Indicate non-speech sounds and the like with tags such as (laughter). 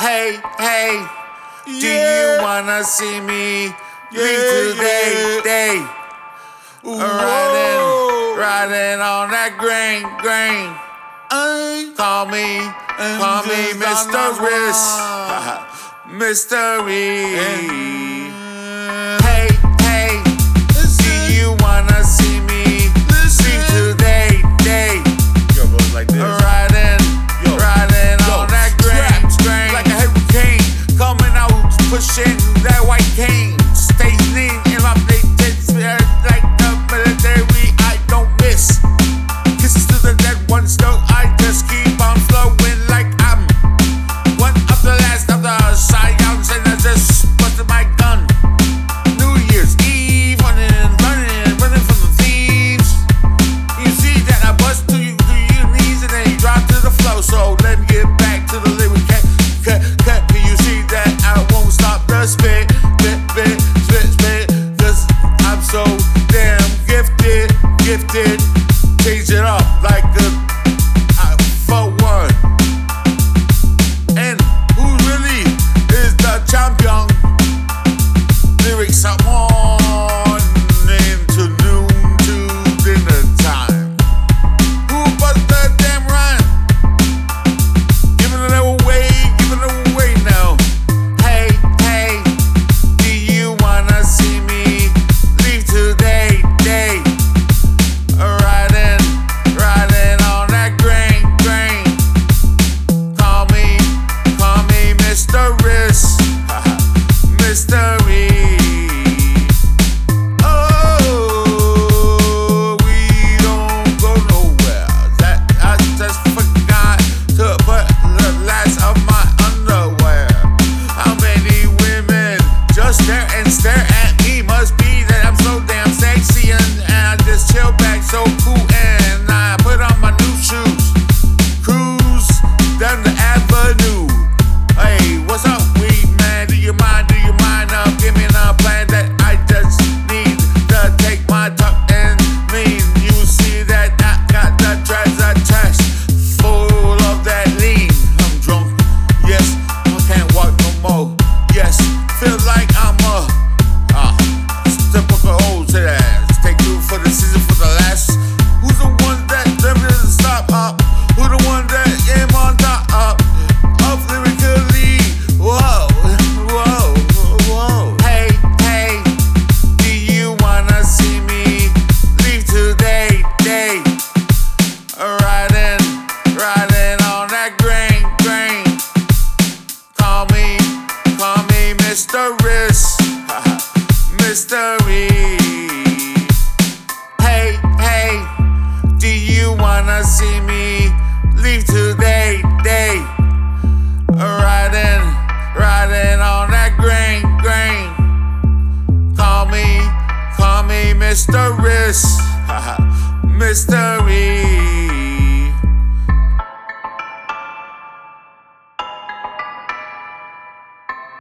Hey, hey, do yeah. you wanna see me yeah, today? Yeah. Day? Riding, riding on that grain, grain. I call me, call me Mr. Wrist, Mystery. Hey. Hey. did. Sister. like see me leave today, day. Riding, riding on that grain, grain. Call me, call me Mr. Risk, (laughs) Mystery.